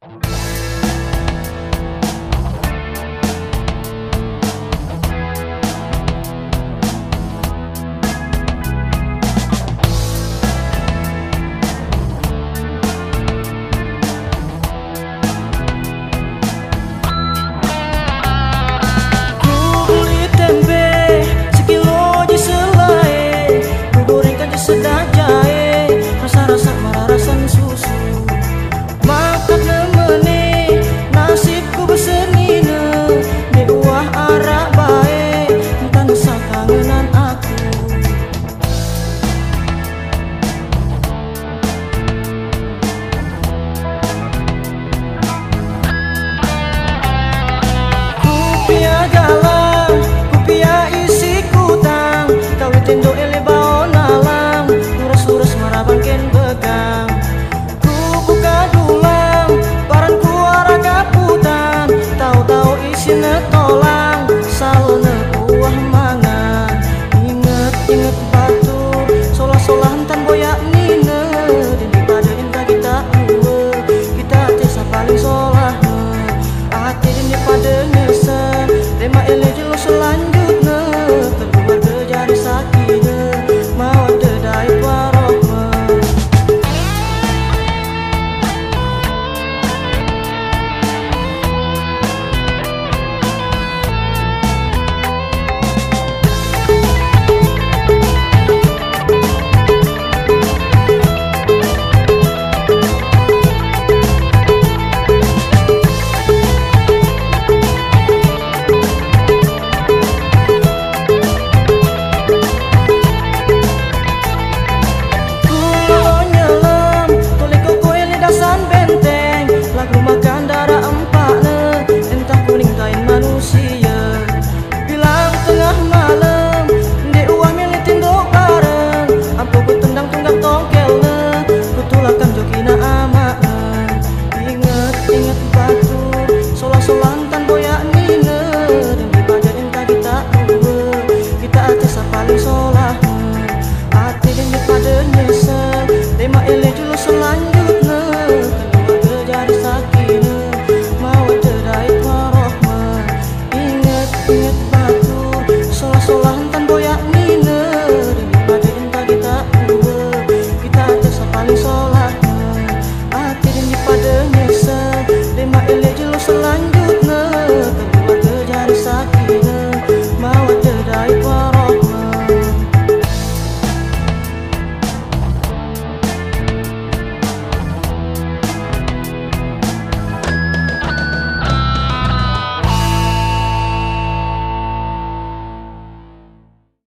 Bye. bangkin